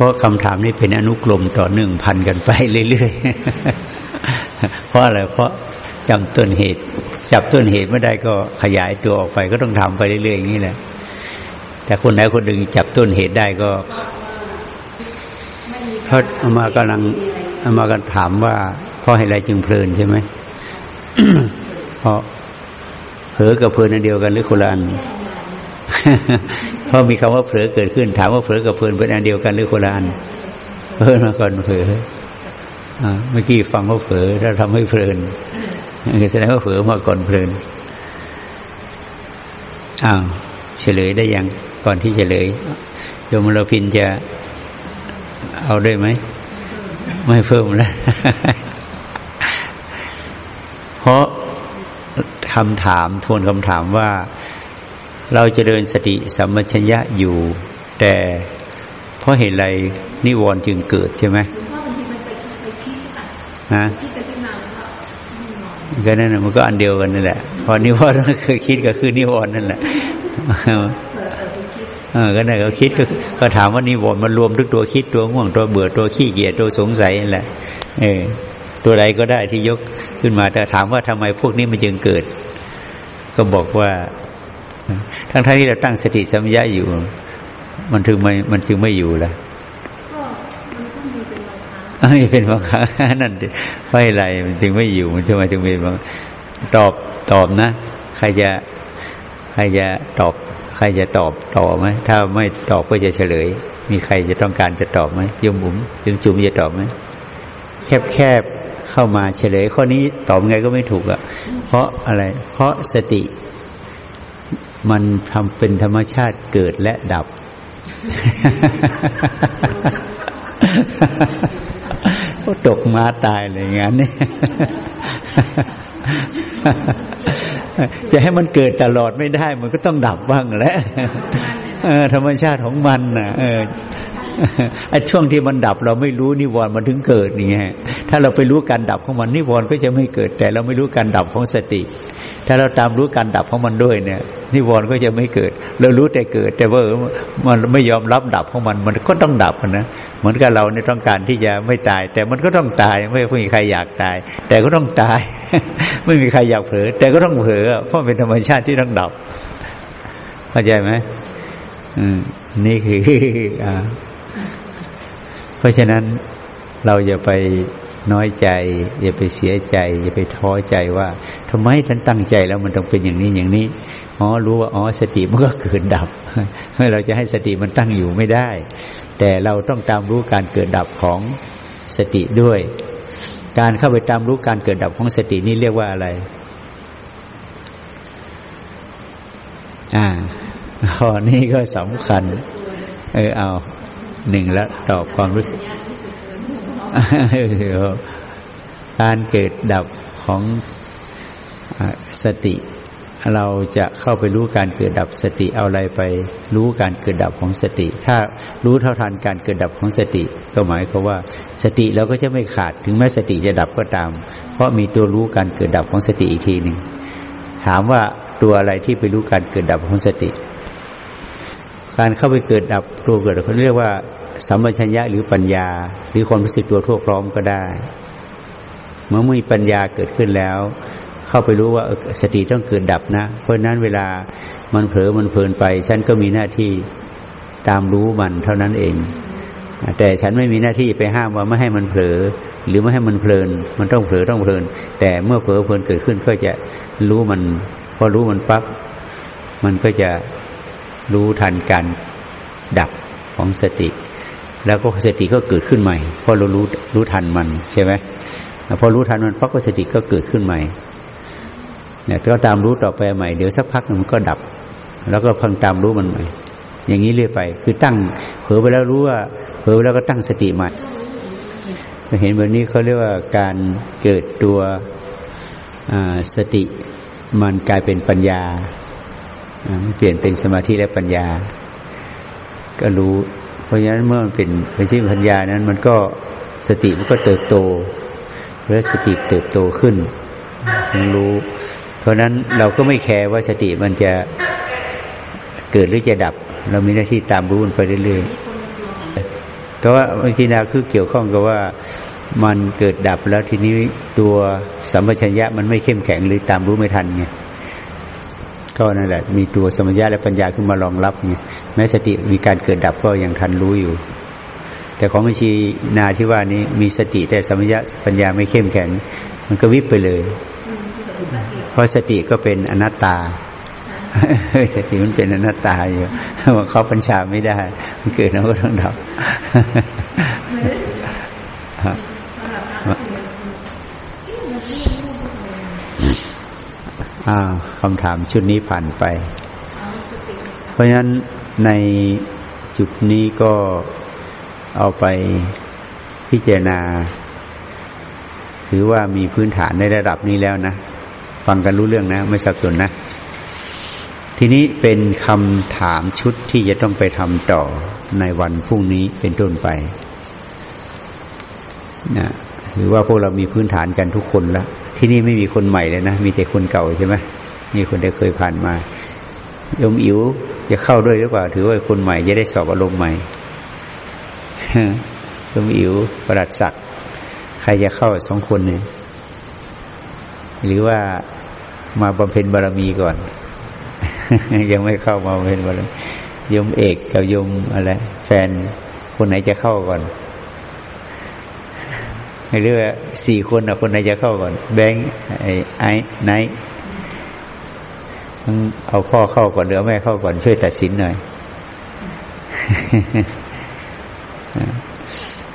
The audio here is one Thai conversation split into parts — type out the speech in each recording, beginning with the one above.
ราะคำถามนี้เป็นอนุกรมต่อหนึ่งพันกันไปเรื่อยๆ เพราะอะไร เพราะจำต้นเหตุ จับต้นเหตุไม่ได้ก็ขยายตัวออกไปก็ต้องทำไปเรื่อยๆอย่างนี้แหละ แต่คนไหนคนหนึ่งจับต้นเหตุได้ก็เพราะเอามากำลังเอามากันถามว่าเพราะอะไรจึงเพลินใช่ไหมเพราะเผลอกับเพลินอันเดียวกันหรือคนละอัน เพราะมีคำว่าเผลอเกิดขึ้น ถามว่าเผลอกับเพลินเป็นอันเดียวกันหรือคนละอันเพลินมาก่อนเผลอเมื่อกี้ฟังว่าเผลอถ้าทำให้เพลินแสดงว่าเผลอมาก่อนเพลินอ้าวเฉลยได้ยังก่อนที่เฉลยโยมเราพินจะเอาได้ไหม ไม่เพิ่มแล้ว เพราะคำถามทวนคำถามว่า เราจะเดินสติสัมปชัญญะอยู่ แต่เพราะเหตุไรนิวรณ์จึงเกิดใช่ไหมฮะก็นั่นมันก็อันเดียวกันนั่นแหละพอนิวรณ์เคยคิดก็คือนิวรณ์นั่นแหละเออก็นั่นก็คิดก็ก็ถามว่านิวรณ์มันรวมทุกตัวคิดตัวง่วงตัวเบื่อตัวขี้เกียจตัวสงสัยนั่นแหละ เออ ตัวใดก็ได้ที่ยกขึ้นมาแต่ถามว่าทำไมพวกนี้มันจึงเกิด ก็บอกว่า ทั้งที่เราตั้งสติสัมยาอยู่ มันถึงไม่มันจึงไม่อยู่ละไม่เป็นบางครั้งนั่นเพราะอะไรมันจึงไม่อยู่มันทำไมถึงเป็นบางตอบตอบนะ ใครจะใครจะตอบ ใครจะตอบต่อไหมถ้าไม่ตอบก็จะเฉลย มีใครจะต้องการจะตอบไหมยมบุ๋มยมจุ๋มจะตอบไหมแคบแคบเข้ามาเฉลยข้อนี้ตอบไงก็ไม่ถูกอะ่ะ เพราะอะไร เพราะสติ มันทำเป็นธรรมชาติเกิดและดับ ก็ตกมาตายเลยงั้นนี่จะให้มันเกิดตลอดไม่ได้ มันก็ต้องดับบ้างแหละธรรมชาติของมันนะเออไอ้ช่วงที่มันดับเราไม่รู้นิวรณ์มันถึงเกิดนี่ไงถ้าเราไปรู้การดับของมันนิวรณ์ก็จะไม่เกิด แต่เราไม่รู้การดับของสติ ถ้าเราตามรู้การดับของมันด้วยเนี่ยนิวรณ์ก็จะไม่เกิด เรารู้แต่เกิด แต่ว่ามันไม่ยอมรับดับของมัน มันก็ต้องดับนะเหมือนกับเราเนี่ยต้องการที่จะไม่ตาย แต่มันก็ต้องตายไม่มีใครอยากตาย แต่ก็ต้องตาย ไม่มีใครอยากเผลอแต่ก็ต้องเผลอเพราะเป็นธรรมชาติที่ต้องดับเข้าใจไหมอืมนี่คืออ่าเพราะฉะนั้นเราอย่าไป น้อยใจ อย่าไปเสียใจ อย่าไปท้อใจว่าทำไมท่านตั้งใจแล้วมันต้องเป็นอย่างนี้อย่างนี้อ๋อรู้ว่าอ๋อสติมันก็เกิดดับเราจะให้สติมันตั้งอยู่ไม่ได้ แต่เราต้องตามรู้การเกิดดับของสติด้วย การเข้าไปตามรู้การเกิดดับของสตินี่เรียกว่าอะไร อ่าข้อนี้ก็สำคัญ เออเอาหนึ่งแล้วตอบความรู้สึก การเกิดดับของสติ เราจะเข้าไปรู้การเกิดดับสติเอาอะไรไปรู้การเกิดดับของสติ ถ้ารู้เท่าทันการเกิดดับของสติ ก็หมายความว่า สติเราก็จะไม่ขาดถึงแม้สติจะดับก็ตาม เพราะมีตัวรู้การเกิดดับของสติอีกทีหนึ่งถามว่าตัวอะไรที่ไปรู้การเกิดดับของสติ การเข้าไปเกิดดับตัวเกิดเขาเรียกว่า สัมปชัญญะหรือปัญญา หรือความรู้สึกตัวทั่วพร้อมก็ได้ เมื่อมีปัญญาเกิดขึ้นแล้ว เข้าไปรู้ว่าสติต้องเกิดดับนะ เพราะนั้นเวลามันเผลอมันเพลินไป ฉันก็มีหน้าที่ตามรู้มันเท่านั้นเอง แต่ฉันไม่มีหน้าที่ไปห้ามว่าไม่ให้มันเผลอ หรือไม่ให้มันเพลิน มันต้องเผลอต้องเพลิน แต่เมื่อเผลอเพลินเกิดขึ้นก็จะรู้มัน พอรู้มันปั๊บมันก็จะรู้ทันการดับของสติ แล้วก็สติก็เกิดขึ้นใหม่พอเรารู้รู้ทันมันใช่ไหมพอรู้ทันมันพักสติก็เกิดขึ้นใหม่เนี่ยก็ตามรู้ต่อไปใหม่เดี๋ยวสักพักมันก็ดับ แล้วก็พังตามรู้มันใหม่ อย่างนี้เรื่อยไป คือตั้งเผลอไปแล้วรู้ว่าเผลอไปแล้วก็ตั้งสติใหม่เห็นแบบนี้เขาเรียกว่าการเกิดตัวสติมันกลายเป็นปัญญาเปลี่ยนเป็นสมาธิและปัญญา ก็รู้ เพราะฉะนั้นเมื่อมันเป็นไม่ใช่ปัญญานั้น มันก็สติมันก็เติบโตแล้วสติเติบโตขึ้นมันรู้ เพราะนั้นเราก็ไม่แคร์ว่าสติมันจะเกิดหรือจะดับ เรามีหน้าที่ตามรู้มันไปเรื่อยๆแต่ว่าบางทีนาคือเกี่ยวข้องกับว่ามันเกิดดับแล้วทีนี้ตัวสัมปชัญญะมันไม่เข้มแข็งหรือตามรู้ไม่ทันไง ก็นั่นแหละ มีตัวสมัญญาและปัญญาขึ้นมารองรับไงแม้สติมีการเกิดดับก็ยังทันรู้อยู่ แต่ของบัญชีนาที่ว่านี้มีสติแต่สมัญญาปัญญาไม่เข้มแข็ง มันก็วิบไปเลย เพราะสติก็เป็นอนัตตาสติมันเป็นอนัตตาอยู่มันเขาปัญชาไม่ได้ มันเกิดแล้วก็ต้องดับ อ้าวคำถามชุดนี้ผ่านไป เพราะฉะนั้นในจุดนี้ก็เอาไปพิจารณา ถือว่ามีพื้นฐานในระดับนี้แล้วนะ ฟังกันรู้เรื่องนะ ไม่สับสนนะ ทีนี้เป็นคำถามชุดที่จะต้องไปทำต่อในวันพรุ่งนี้เป็นต้นไปนะถือว่าพวกเรามีพื้นฐานกันทุกคนแล้ว ที่นี่ไม่มีคนใหม่เลยนะ มีแต่คนเก่าใช่ไหมมีคนที่เคยผ่านมายมอิ๋วจะเข้าด้วยหรือเปล่า ถือว่าคนใหม่จะได้สอบอารมณ์ใหม่ยมอิ๋วประดัดศักดิ์ใครจะเข้าสองคนเนี่ยหรือว่ามาบำเพ็ญบารมีก่อน ยังไม่เข้ามาบำเพ็ญบารมียมเอกกับยมอะไรแฟนคนไหนจะเข้าก่อน ไม่รู้ว่าสี่คนอะคนไหนจะเข้าก่อน แบงค์ไอ้ไนต้องเอาพ่อเข้าก่อนหรือแม่เข้าก่อนช่วยตัดสินหน่อย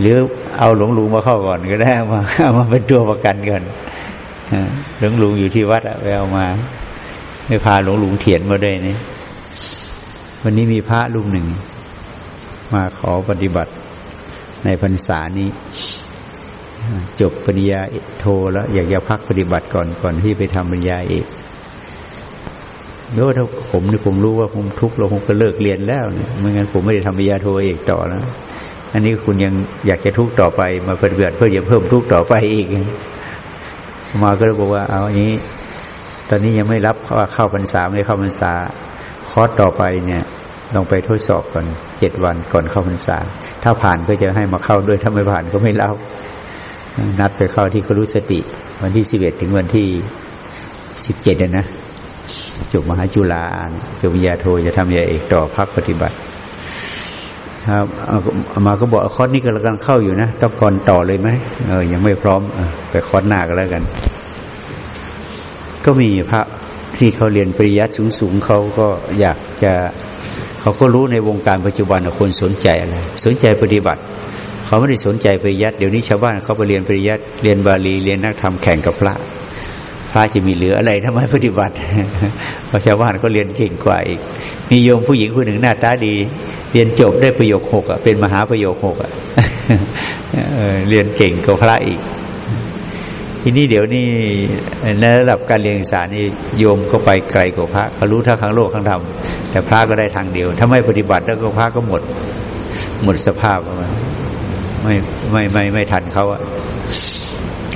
หรือเอาหลวงลุงมาเข้าก่อนก็ได้มาเอามาเป็นตัวประกันกันหลวงลุงอยู่ที่วัดอะไปเอามาไม่พาหลวงลุงเถียนมาด้วยนี่วันนี้มีพระรูปหนึ่ง มาขอปฏิบัติในพรรษานี้ จบปริญญาโทแล้ว อยากจะพักปฏิบัติก่อนก่อนที่ไปทำปริญญาเอกแล้วถ้าผมนี่ผมรู้ว่าผมทุกข์เราคงก็เลิกเรียนแล้วเนี่ยไม่งั้นผมไม่ได้ทำปริญญาโทเอกต่อแล้วอันนี้คุณยังอยากจะทุกข์ต่อไป มาปฏิบัติเพื่อจะเพิ่มทุกข์ต่อไปอีก มาก็เลยบอกว่า เอาอันนี้ ตอนนี้ยังไม่รับว่าเข้าพรรษาไม่เข้าพรรษาคอร์สต่อไปเนี่ยลองไปทดสอบก่อนเจ็ดวันก่อนเข้าพรรษา ถ้าผ่านก็จะให้มาเข้าด้วยถ้าไม่ผ่านก็ไม่เล่า นัดไปเข้าที่ครุสติ วันที่สิบเอ็ดถึงวันที่สิบเจ็ดนะจบมหาจุฬาจบวิทยาโทจะทำยาเอกต่อพักปฏิบัติครับมาก็บอกคอร์สนี้ก็กำลังเข้าอยู่นะต้องก่อนต่อเลยไหมเออยังไม่พร้อมอไปคอร์สหน้าก็แล้วกัน ก็มีพระที่เขาเรียนปริยัติสูงๆเขาก็อยากจะ เขาก็รู้ในวงการปัจจุบันคนสนใจอะไรสนใจปฏิบัติ เขาไม่ได้สนใจปริยัติเดี๋ยวนี้ชาวบ้านเขาไปเรียนปริยัติเรียนบาลีเรียนนักธรรมแข่งกับพระ พระจะมีเหลืออะไรทำไมปฏิบัติเพราะชาวบ้านเขาเรียนเก่งกว่าอีกมีโยมผู้หญิงคนหนึ่งหน้าตาดี เรียนจบได้ประโยคหกอะเป็นมหาประโยคหกอะเรียนเก่งกว่าพระอีกทีนี้เดี๋ยวนี้ในระดับการเรียนศึกษานี่โยมก็ไปไกลกว่าพระเขารู้ทั้งข้งโลกข้างธรรมแต่พระก็ได้ทางเดียว ถ้าไม่ปฏิบัติแล้วก็พระก็หมด หมดสภาพมา ไม่ไม่ไม่ไม่ทันเขาอะ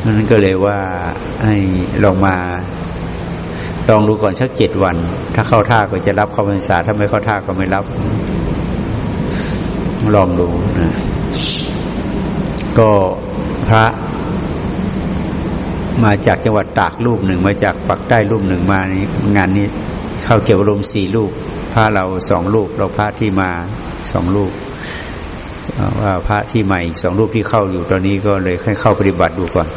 นั้นก็เลยว่าให้ลองมาลองดูก่อนสักเจ็ดวัน ถ้าเข้าท่าก็จะรับเข้าพรรษาถ้าไม่เข้าท่าก็ไม่รับ ลองดูนะก็พระมาจากจังหวัดตากรูปหนึ่งมาจากปักใต้รูปหนึ่งมานี่งานนี้เข้าเกี่ยวรมสี่ลูกพระเราสองลูกเราพระที่มาสองลูก ว่าพระที่ใหม่สองรูปที่เข้าอยู่ตอนนี้ก็เลยให้เข้าปฏิบัติดูก่อน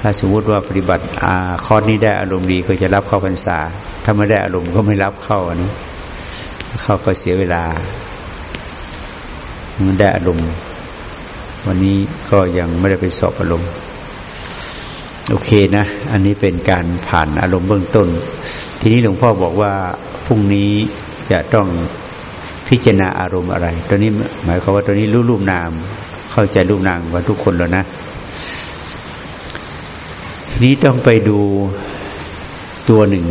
ถ้าสมมติว่าปฏิบัติอาคอร์สนี้ได้อารมณ์ดีก็จะรับเข้าพรรษา ถ้าไม่ได้อารมณ์ก็ไม่รับเข้านนี้เข้าก็เสียเวลา มันได้อารมณ์วันนี้ก็ยังไม่ได้ไปสอบอารมณ์โอเคนะ อันนี้เป็นการผ่านอารมณ์เบื้องต้น ทีนี้หลวงพ่อบอกว่าพรุ่งนี้จะต้อง พิจารณาอารมณ์อะไร ตัวนี้หมายความว่าตัวนี้รู้รูปนาม เข้าใจรูปนามว่าทุกคนแล้วนะทีนี้ต้องไปดูตัวหนึ่ง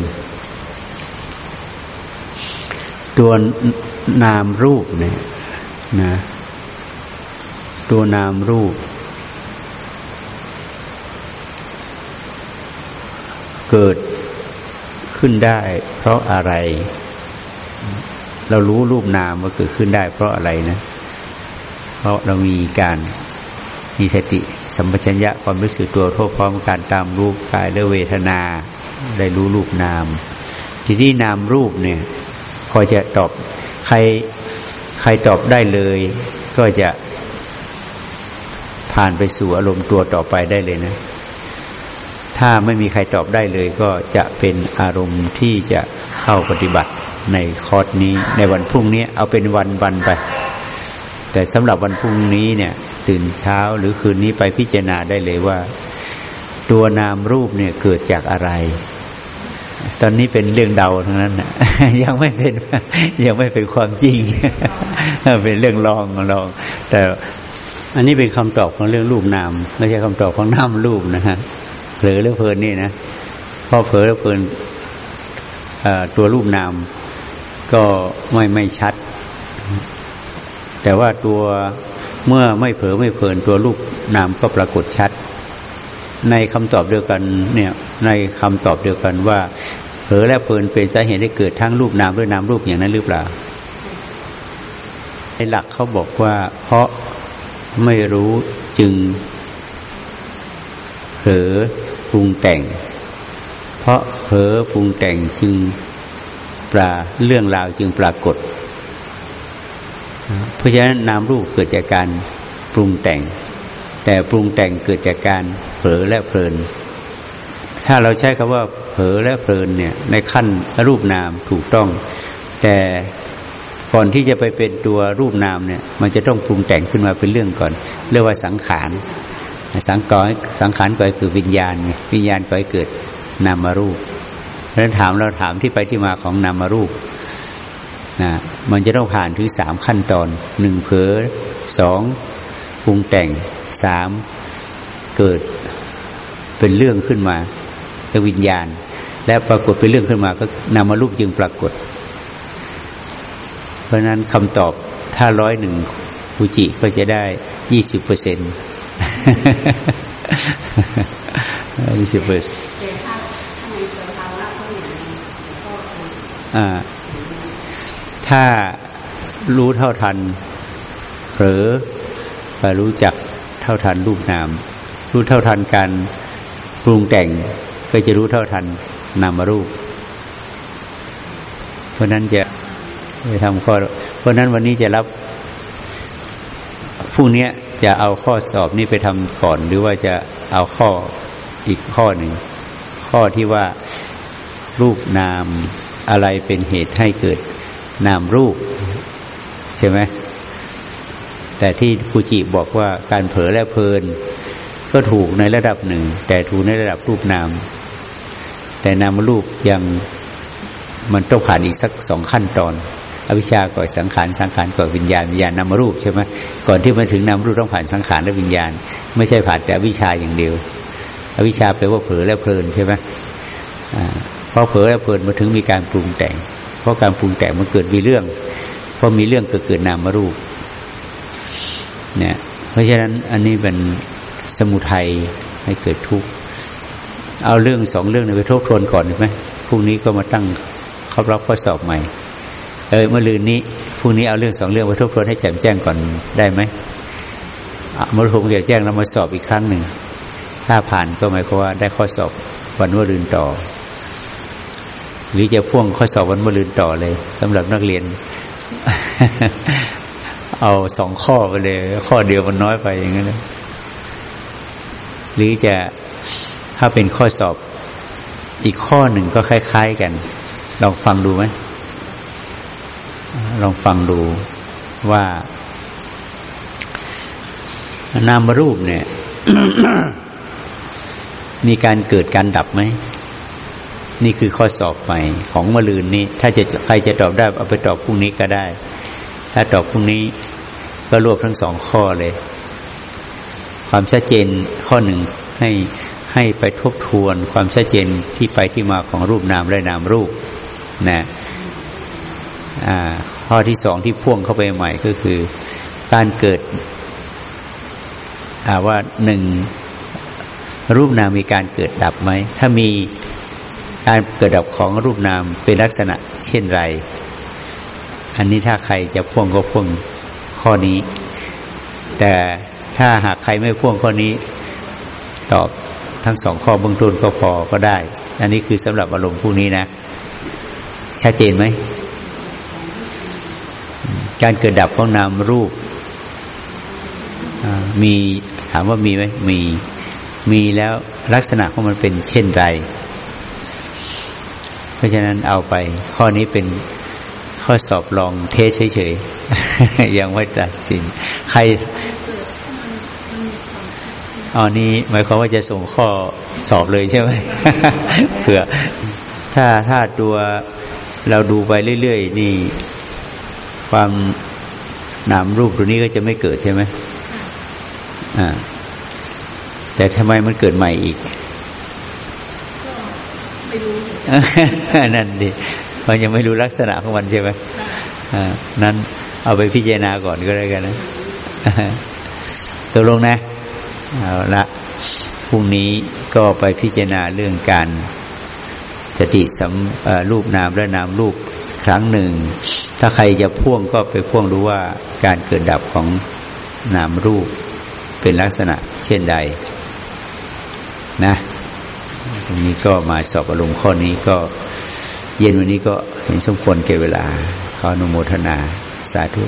ตัวนามรูปเนี่ยนะ ตัวนามรูป เกิดขึ้นได้ เพราะอะไร เรารู้รูปนามว่าเกิดขึ้นได้เพราะอะไรนะ เพราะเรามีการมีสติสัมปชัญญะความรู้สึกตัวทั่วพร้อมการตามรูปกายและเวทนาได้รู้รูปนาม ทีนี้นามรูปเนี่ยพอจะตอบใครใครตอบได้เลย ก็จะผ่านไปสู่อารมณ์ตัวต่อไปได้เลยนะ ถ้าไม่มีใครตอบได้เลย ก็จะเป็นอารมณ์ที่จะเข้าปฏิบัติ ในคอร์สนี้ในวันพรุ่งนี้เอาเป็นวันวันไป แต่สำหรับวันพรุ่งนี้เนี่ย ตื่นเช้าหรือคืนนี้ไปพิจารณาได้เลยว่า ตัวนามรูปเนี่ยเกิดจากอะไร ตอนนี้เป็นเรื่องเดาทั้งนั้นนะยังไม่เป็นยังไม่เป็นความจริง เป็นเรื่องลองลอง แต่อันนี้เป็นคำตอบของเรื่องรูปนามไม่ใช่คำตอบของนามรูปนะฮะเผลอหรือเพลินนี่นะพอเผลอหรือเพลินตัวรูปนาม ก็ไม่ไม่ชัด แต่ว่าตัวเมื่อไม่เผลอไม่เพลินตัวรูปนามก็ปรากฏชัด ในคำตอบเดียวกันเนี่ยในคำตอบเดียวกันว่าเผลอและเพลินเป็นสาเหตุให้เกิดทั้งรูปนามด้วยนามรูปอย่างนั้นหรือเปล่าในหลักเขาบอกว่า เพราะไม่รู้จึงเผลอปรุงแต่ง เพราะเผลอปรุงแต่งจึง ปลาเรื่องราวจึงปรากฏ เพราะฉะนั้นนามรูปเกิดจากการปรุงแต่ง แต่ปรุงแต่งเกิดจากการเผลอและเพลิน ถ้าเราใช้คำว่าเผลอและเพลินเนี่ยในขั้นรูปนามถูกต้อง แต่ก่อนที่จะไปเป็นตัวรูปนามเนี่ย มันจะต้องปรุงแต่งขึ้นมาเป็นเรื่องก่อน เรียกว่าสังขารสังกรสังขารก่อยคือวิญญาณวิญญาณก่อให้เกิดนามารูป นั้นถามเราถามที่ไปที่มาของนามารูปนะมันจะต้องผ่านถึงสามขั้นตอนหนึ่งเผลอสองปรุงแต่งสามเกิดเป็นเรื่องขึ้นมาเป็นวิญญาณ และปรากฏเป็นเรื่องขึ้นมาก็นามารูปจึงปรากฏ เพราะนั้นคำตอบถ้าร้อยหนึ่งฟูจิก็จะได้ยี่สิบเปอร์เซ็นต์ยี่สิบเปอร์เซ็นต์ ถ้ารู้เท่าทันเผลอไปรู้จักเท่าทันรูปนาม รู้เท่าทันการปรุงแต่งก็จะรู้เท่าทันนามรูป เพราะนั้นจะไปทำข้อ เพราะนั้นวันนี้จะรับพรุ่งนี้จะเอาข้อสอบนี้ไปทำก่อน หรือว่าจะเอาข้ออีกข้อหนึ่ง ข้อที่ว่ารูปนาม อะไรเป็นเหตุให้เกิดนามรูป ใช่ไหมแต่ที่ครูจิบอกว่าการเผลอและเพลิน ก็ถูกในระดับหนึ่ง แต่ถูกในระดับรูปนาม แต่นามรูปยังมันต้องผ่านอีกสักสองขั้นตอน อวิชชาก่อสังขารสังขารก่อวิญญาณวิญญาณนามรูปใช่ไหมก่อนที่มาถึงนามรูปต้องผ่านสังขารและวิญญาณ ไม่ใช่ผ่านแต่อวิชชาอย่างเดียว อวิชชาแปลว่าเผลอและเพลินใช่ไหม พราะเผลอและเพลินมาถึงมีการปรุงแต่ง เพราะการปรุงแต่งมันเกิดมีเรื่อง เพราะมีเรื่องเกิดเกิดนามรูปเนี่ยเพราะฉะนั้นอันนี้เป็นสมุทัยให้เกิดทุกข์เอาเรื่องสองเรื่องไปทบทวนก่อนไหมพรุ่งนี้ก็มาตั้งเขารับข้อสอบใหม่ เออเมื่อลืนนี้พรุ่งนี้เอาเรื่องสองเรื่องไปทบทวนให้แจ่มแจ้งก่อนได้ไหมมื่อผมแจ่มแจ้งเรามาสอบอีกครั้งหนึ่งถ้าผ่านก็หมายความว่าได้ข้อสอบวันเมื่อลืนต่อ หรือจะพ่วงข้อสอบวันเมื่อลืนต่อเลยสำหรับนักเรียน เอาสองข้อไปเลย ข้อเดียวมันน้อยไปอย่างนั้นหรือจะถ้าเป็นข้อสอบอีกข้อหนึ่งก็คล้าย ๆกัน ลองฟังดูไหมลองฟังดูว่า นามรูปเนี่ย มีการเกิดการดับไหม นี่คือข้อสอบใหม่ของมะลืนนี้ ถ้าจะใครจะตอบได้เอาไปตอบพรุ่งนี้ก็ได้ ถ้าตอบพรุ่งนี้ก็รวบทั้งสองข้อเลย ความชัดเจนข้อหนึ่งให้ให้ไปทบทวนความชัดเจนที่ไปที่มาของรูปนามและนามรูปนะข้อที่สองที่พ่วงเข้าไปใหม่ก็คือ การเกิดว่าหนึ่งรูปนามมีการเกิดดับไหม ถ้ามี การเกิดดับของรูปนามเป็นลักษณะเช่นไร อันนี้ถ้าใครจะพ่วงก็พ่วงข้อนี้ แต่ถ้าหากใครไม่พ่วงข้อนี้ ตอบทั้งสองข้อเบื้องต้นก็พอก็ได้ อันนี้คือสำหรับอารมณ์พวกนี้นะ ชัดเจนไหม การเกิดดับของนามรูป มีถามว่ามีไหมมี มีแล้วลักษณะของมันเป็นเช่นไร ราะฉะนั้นเอาไป ข้อนี้เป็นข้อสอบลองเทสเฉยๆ ยังไม่ตัดสิน ใครอ๋อนี่หมายความว่าจะส่งข้อสอบเลยใช่ไหมเผื่อ ถ้าถ้าตัวเราดูไปเรื่อยๆ นี่ ความนามรูปตัวนี้ก็จะไม่เกิดใช่ไหมอ่าแต่ทำไมมันเกิดใหม่อีก นั่นดิมันยังไม่รู้ลักษณะของมันใช่ไหมอ่านั้นเอาไปพิจารณาก่อนก็ได้กันนะตกลงนะเอาละพรุ่งนี้ก็ไปพิจารณาเรื่องการสติสัมรูปนามและนามรูปครั้งหนึ่ง ถ้าใครจะพ่วงก็ไปพ่วงรู้ว่าการเกิดดับของนามรูปเป็นลักษณะเช่นใด นะ ก็มาสอบอารมณ์ข้อนี้ก็เย็นวันนี้ก็เห็นสมควรเก็บเวลาขออนุโมทนาสาธุ